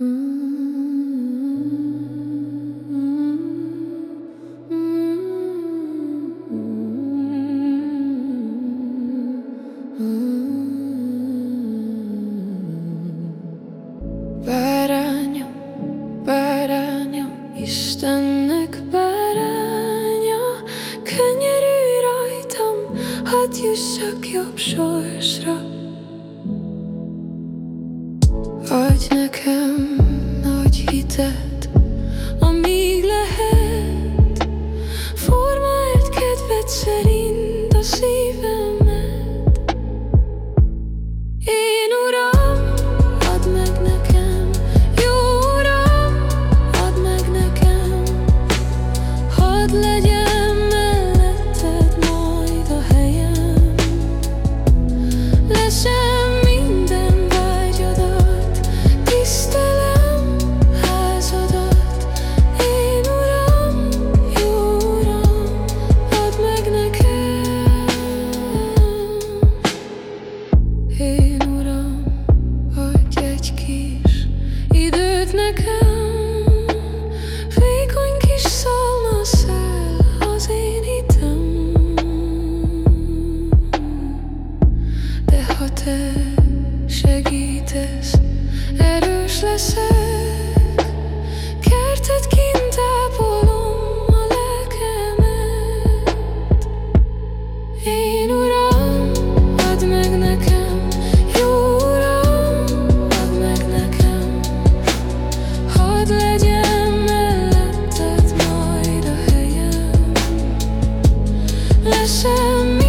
Baranio, baranio, iştenlik baranio. Kenyeri raytam, Adj nekem nagy hitet, Segít kis szalmaszál az én hitem. De ha te segítesz, erős leszek Kertet kint ápolom a lelkemet. Én úgy listen